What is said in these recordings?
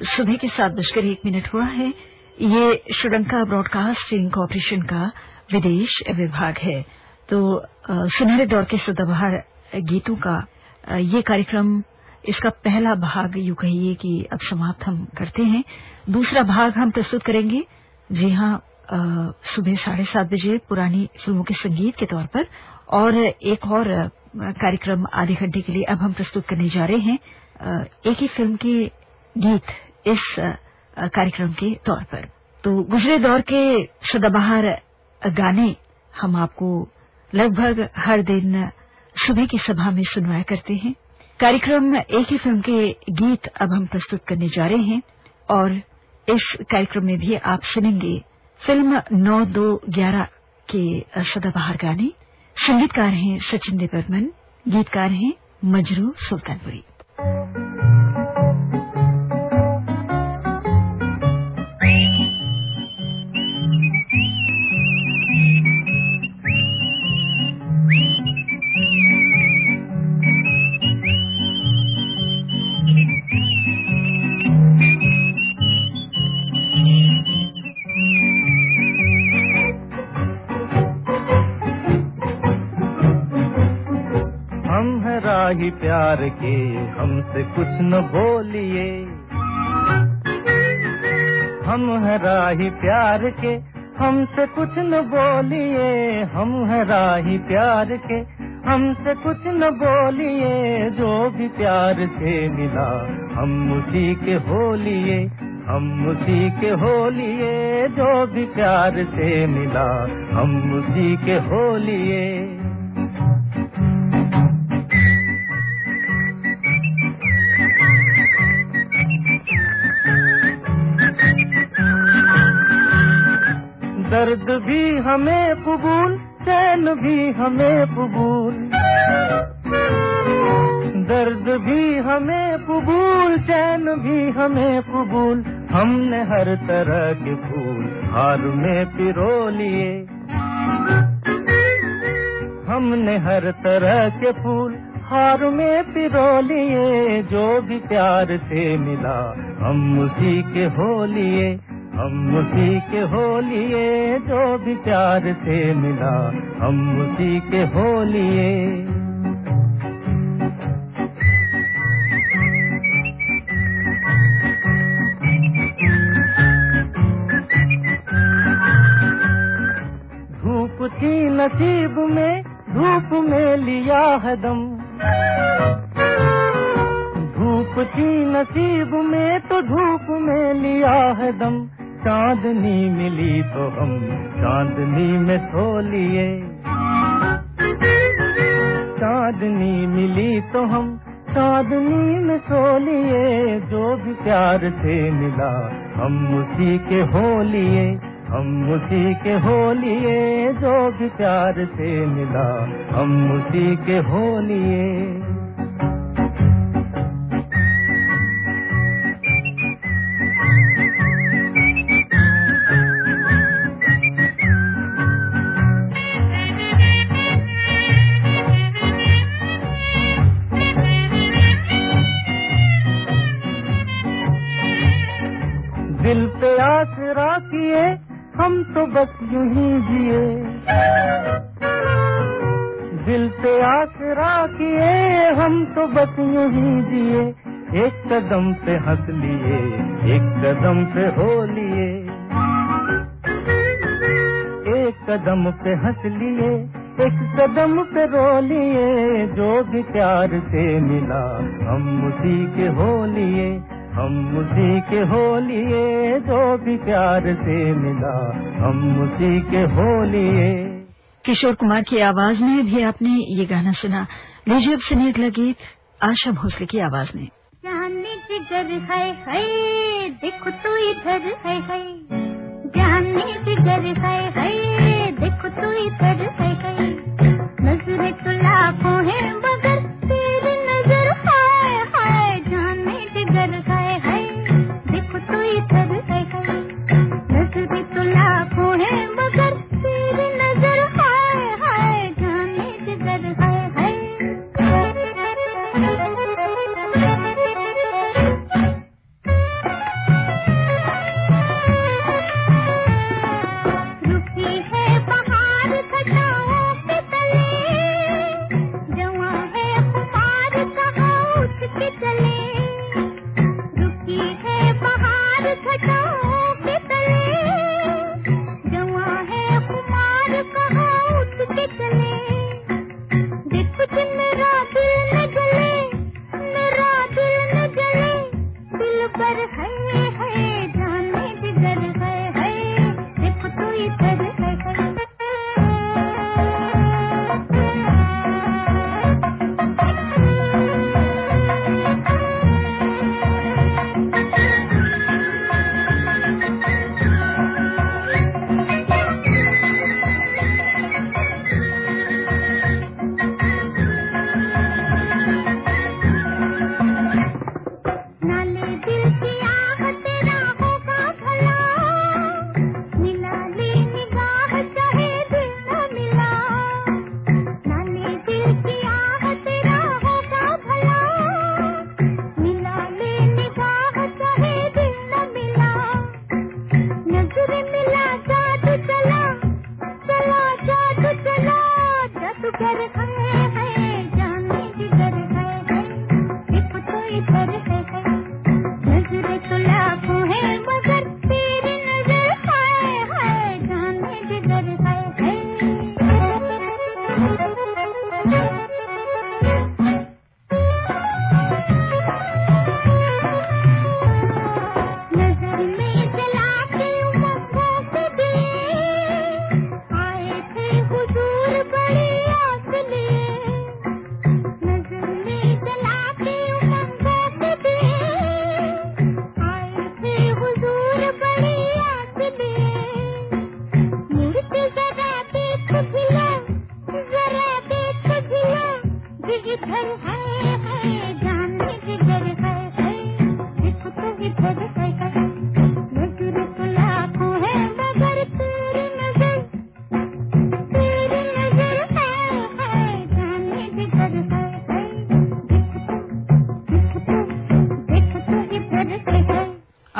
सुबह के सात बजकर एक मिनट हुआ है। ये श्रीलंका ब्रॉडकास्टिंग कॉरपोरेशन का विदेश विभाग है। तो सुनहरे दौर के सदाबहार गीतों का ये कार्यक्रम, इसका पहला भाग यू कहिए कि अब समाप्त हम करते हैं। दूसरा भाग हम प्रस्तुत करेंगे। जी हाँ सुबह साढ़े सात बजे पुरानी फ़िल्मों के संगीत के तौर पर और एक और कार्यक्रम आधे घंटे के लिए अब हम प्रस्तुत करने जा रहे हैं। एक ही फ़िल्म के गीत इस कार्यक्रम के तौर पर। तो गुजरे दौर के सदाबहार गाने हम आपको लगभग हर दिन सुबह की सभा में सुनवाया करते हैं। कार्यक्रम एक ही फ़िल्म के गीत अब हम प्रस्तुत करने जा रहे हैं और इस कार्यक्रम में भी आप सुनेंगे फ़िल्म नौ दो ग्यारह के सदाबहार गाने। संगीतकार हैं सचिन देवर्मन गीतकार हैं मजरू सुल्तानपुरी। ही प्यार के हमसे कुछ न बोलिए। हम है राही प्यार के हमसे कुछ न बोलिए। हम है राही प्यार के हमसे कुछ न बोलिए। जो भी प्यार से मिला हम उसी के होलिए। हम उसी के होलिए। जो भी प्यार से मिला हम उसी के होलिए। दर्द भी हमें कबूल, चैन भी हमें कबूल। दर्द भी हमें कबूल, चैन भी हमें कबूल। हमने हर तरह के फूल हार में पिरो लिए। हमने हर तरह के फूल हार में पिरो लिए। जो भी प्यार से मिला, हम उसी के हो लिए। हम उसी के हो लिए जो भी प्यार से मिला, हम उसी के हो लिए धूप थी नसीब में, धूप में लिया है दम। धूप थी नसीब में तो धूप में लिया है दम। चांदनी मिली तो हम चांदनी में सो लिए। चांदनी मिली तो हम चांदनी में सो लिए। जो भी प्यार से मिला हम उसी के हो लिए। हम उसी के हो लिए। जो भी प्यार से मिला हम उसी के हो लिए। बस यू ही जिए। दिल पे आसरा किए, हम तो बस यू ही जिए। एक कदम पे हंस लिए, एक कदम पे हो लिए। एक कदम पे हंस लिए, एक कदम पे रो लिए। जो भी प्यार से मिला, हम उसी के हो लिए। हम उसी के हो लिए जो भी प्यार से मिला हम उसी के हो लिए किशोर कुमार की आवाज़ में भी आपने ये गाना सुना। लीजिए अब सुनिए अगला गीत आशा भोसले की आवाज़ में जिगर है है देखो तो इधर है है। जाने जिगर है है देखो तो इधर है है। नज़र तो लाखों है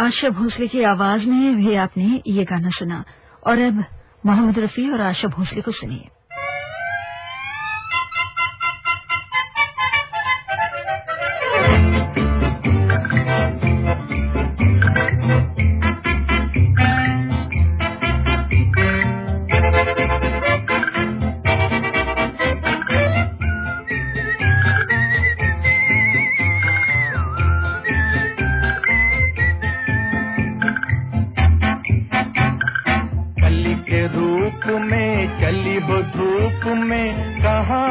आशा भोसले की आवाज़ में भी आपने ये गाना सुना। और अब मोहम्मद रफी और आशा भोसले को सुनिए। अब धूप में कहा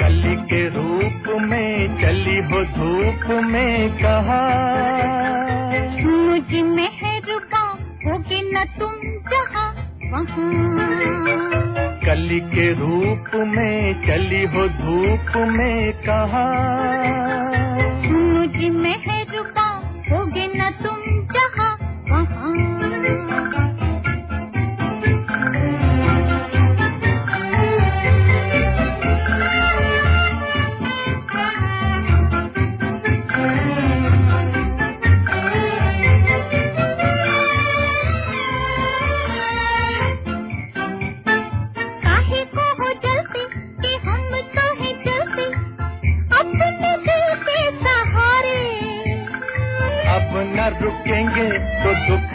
कली के रूप में चली हो धूप में कहा। मुझ मेहरबा होगे न तुम जहाँ कली के रूप में चली हो धूप में कहा।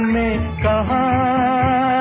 में कहा।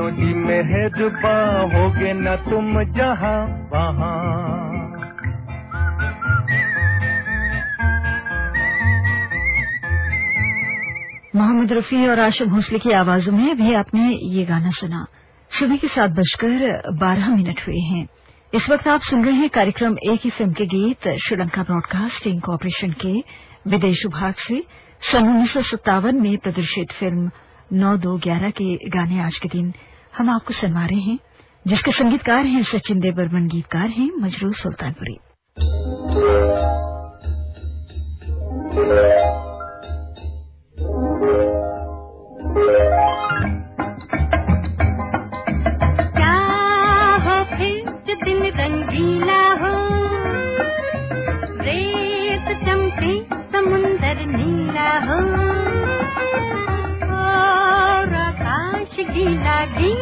मेहरबा होगे न तुम जहाँ वहाँ। मोहम्मद रफी और आशा भोसले की आवाजों में भी आपने ये गाना सुना। सुबह के सात बजकर बारह मिनट हुए हैं। इस वक्त आप सुन रहे हैं कार्यक्रम एक ही फ़िल्म के गीत, श्रीलंका ब्रॉडकास्टिंग कॉरपोरेशन के विदेश विभाग से। सन उन्नीस सौ सत्तावन में प्रदर्शित फ़िल्म नौ दो ग्यारह के गाने आज के दिन हम आपको सुनवा रहे हैं, जिसके संगीतकार हैं, सचिन देव बर्मन गीतकार हैं मजरू सुल्तानपुरी। दिन Maggie.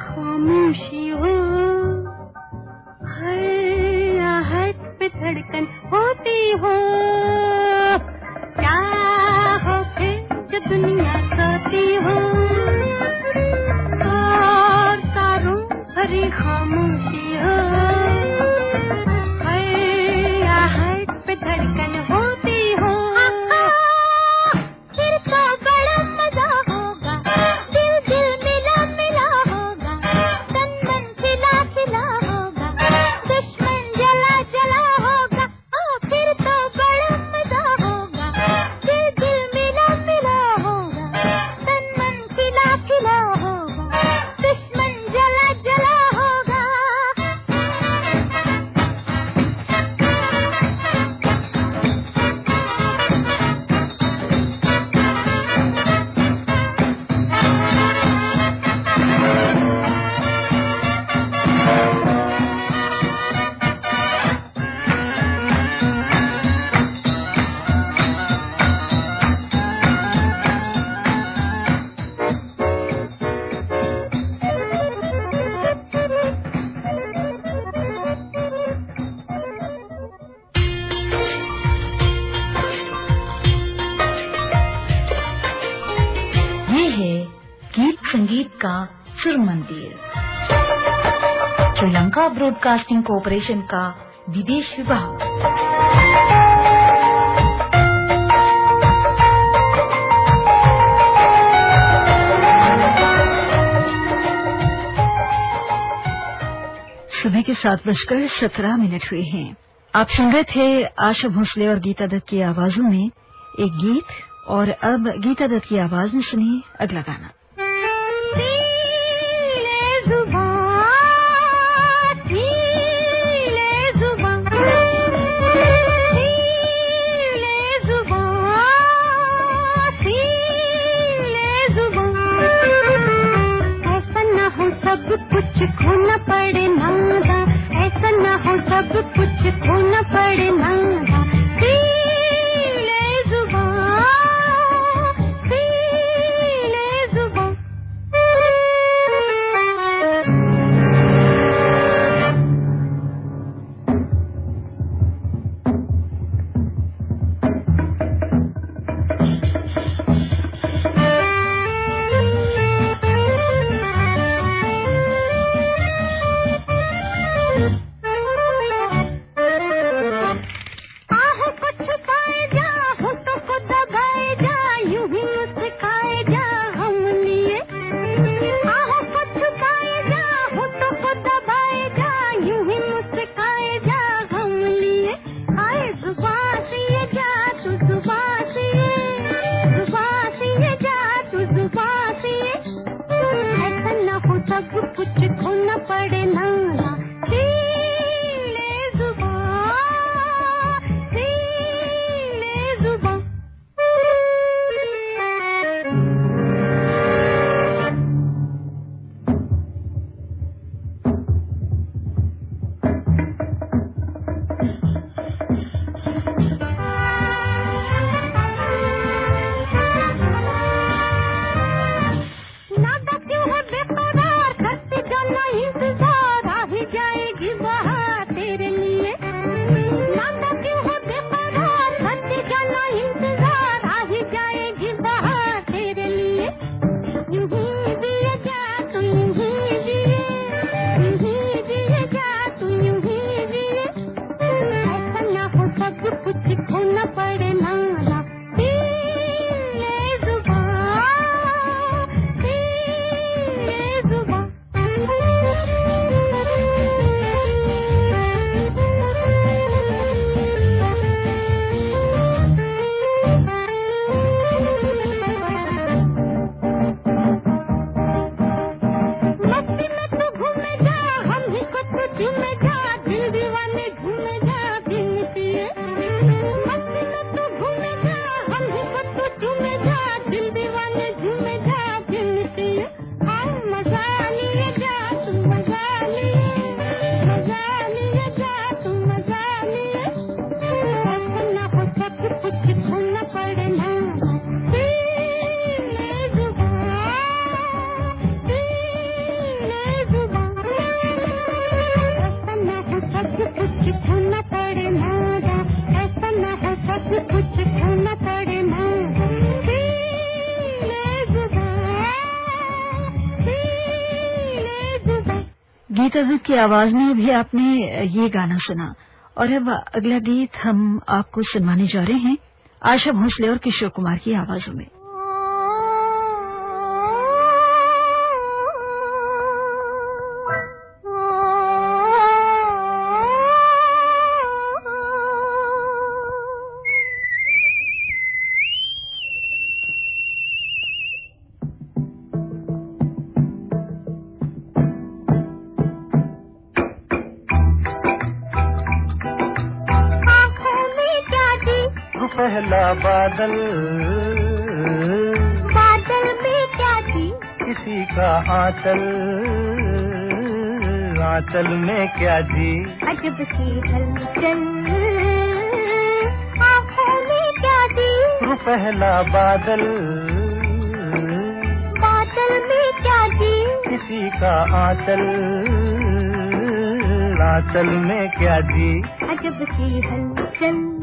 खामोशी हो हर आहट पे धड़कन होती हो क्या हो फिर जो दुनिया सोती हो और तारों भरी खामोशी ब्रॉडकास्टिंग कॉरपोरेशन का विदेश विभाग। सुबह के सात बजकर सत्रह मिनट हुए हैं। आप सुन रहे थे आशा भोसले और गीता दत्त की आवाजों में एक गीत और अब गीता दत्त की आवाज़ में सुनिए अगला गाना। होना पड़े मंगा ऐसा न हो सब कुछ होना पड़े मंगा आवाज़ में भी आपने ये गाना सुना। और अब अगला गीत हम आपको सुनवाने जा रहे हैं। आशा भोसले और किशोर कुमार की आवाजों में। बादल। बादल में क्या थी? किसी का आंचल। आंचल में क्या जी? अजब सी हलचल आँखों में क्या थी? पहला बादल। बादल में क्या थी? किसी का आंचल। आंचल में क्या जी? अजब सी हलचल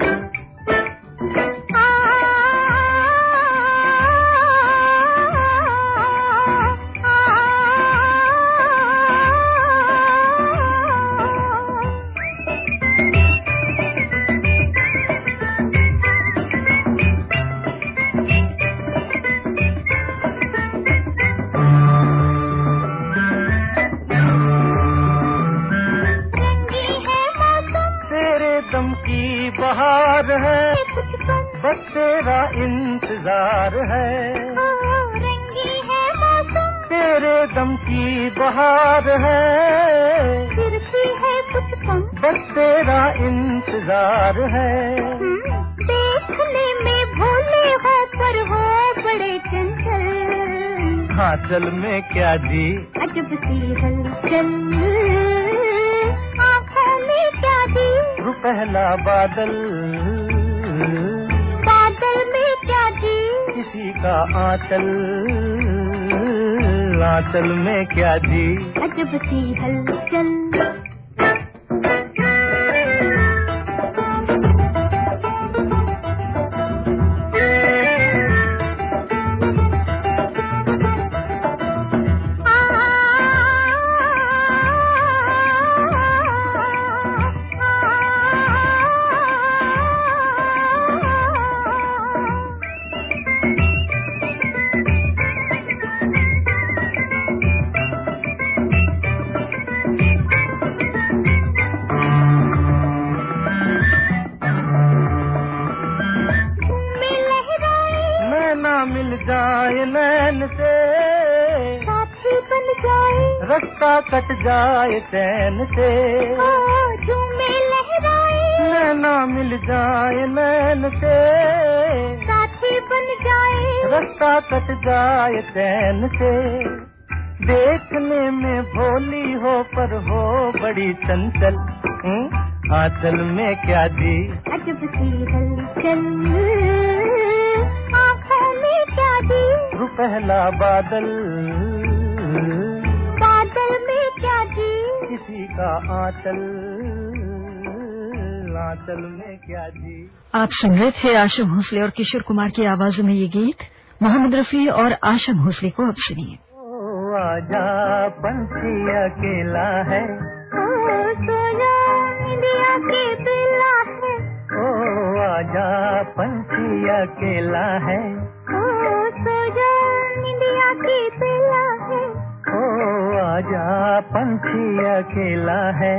चल में क्या जी? अजब सी हलचल आँखों में क्या जी? पहला बादल। बादल में क्या जी? किसी का आंचल। आंचल में क्या जी? अजब सी हलचल जाए नैन से। साथी बन जाए। रास्ता कट जाए चैन से। झूमे लहराए। नैना मिल जाए नैन से। साथी बन जाए। रास्ता कट जाए चैन से। देखने में भोली हो पर हो बड़ी चंचल। आंचल में क्या जी। अजब सी हलचल दी पहला बादल। बादल में क्या जी किसी का आंचल। आंचल में क्या जी आप सुन रहे थे आशा भोसले और किशोर कुमार की आवाजों में ये गीत। मोहम्मद रफी और आशा भोसले को अब सुनिए। आजा पंछी अकेला है। ओ सोया इंडिया के है। ओ आजा पंछी अकेला है। के बिल्ला है। ओ आजा पंछी अकेला है।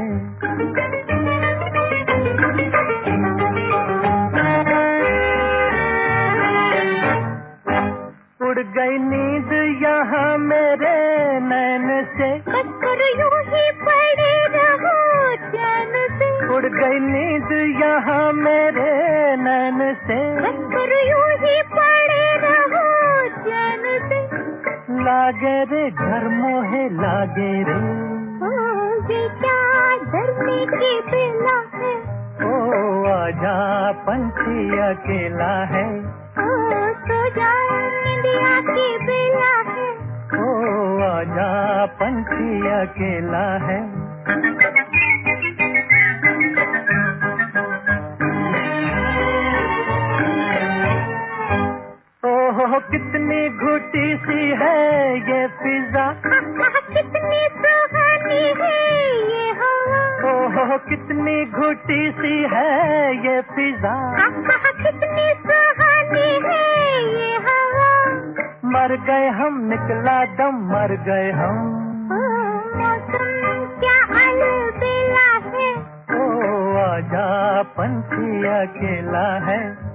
उड़ गई नींद यहाँ मेरे नैन से। यूँ ही पड़े रहो चैन से। उड़ गई नींद यहाँ मेरे नैन से। यूँ लागे रे घर मोहे लागे रे। ओ ये क्या डरने की बेला है? ओ आजा पंछी अकेला है। ओ तो इंडिया की बेला है। ओ आजा पंछी अकेला है। कितनी घुटी सी है ये पिज्जा? कितनी सुहानी है हो कितनी घुटी सी है ये पिज्जा? कितनी सुहानी है ये हवा। मर गए हम निकला दम मर गए हम। क्या अलबेला है। ओ आजा पंछी अकेला है।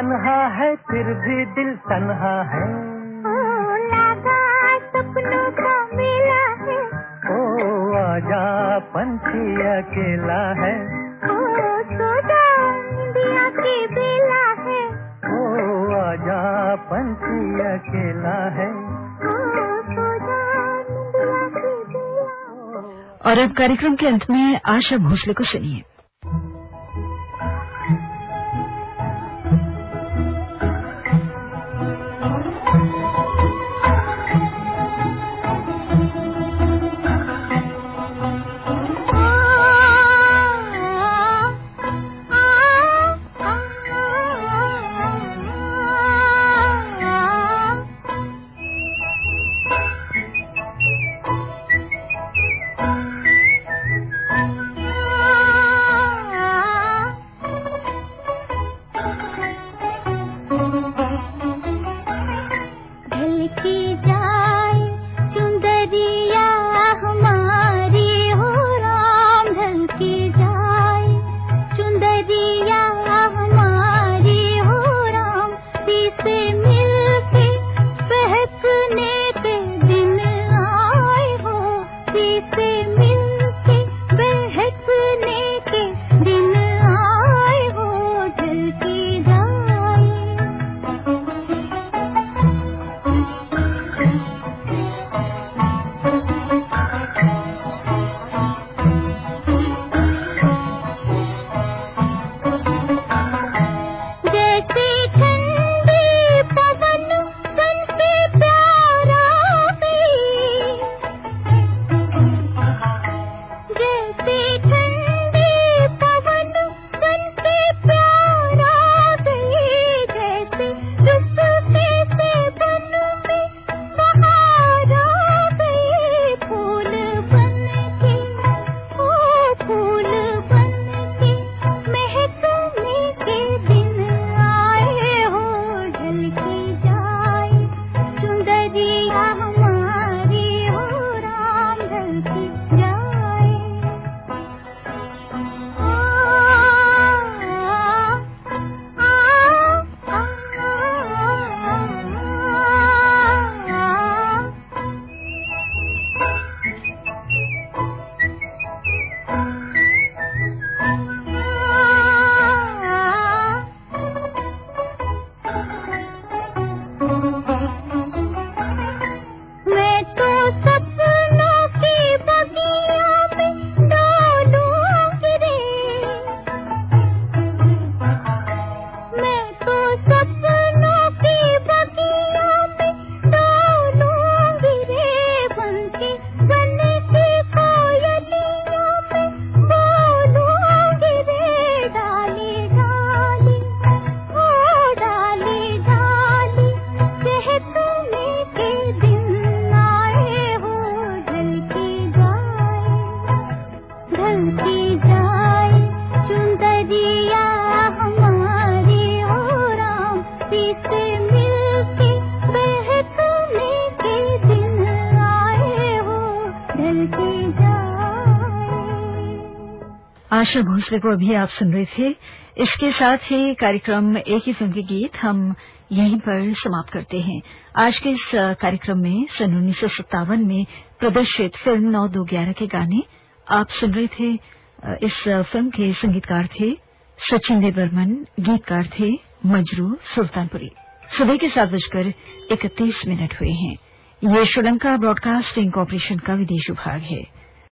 तन्हा है फिर भी दिल तन्हा है। ओ लगा सपनों का मेला है। ओ आजा पंछी अकेला है। ओ सोजा इंडिया की बेला है। ओ आजा पंछी अकेला है। और अब कार्यक्रम के अंत में आशा भोसले को सुनिए। आशा भोसले को अभी आप सुन रहे थे। इसके साथ ही कार्यक्रम एक ही फ़िल्म के गीत हम यहीं पर समाप्त करते हैं। आज के इस कार्यक्रम में सन उन्नीस सौ सत्तावन में प्रदर्शित फ़िल्म नौ दो ग्यारह के गाने आप सुन रहे थे। इस फ़िल्म के संगीतकार थे सचिन देव बर्मन गीतकार थे मजरू सुल्तानपुरी। सुबह के सात बजकर इकतीस मिनट हुए हैं। ये श्रीलंका ब्रॉडकास्टिंग कॉरपोरेशन का विदेश विभाग है।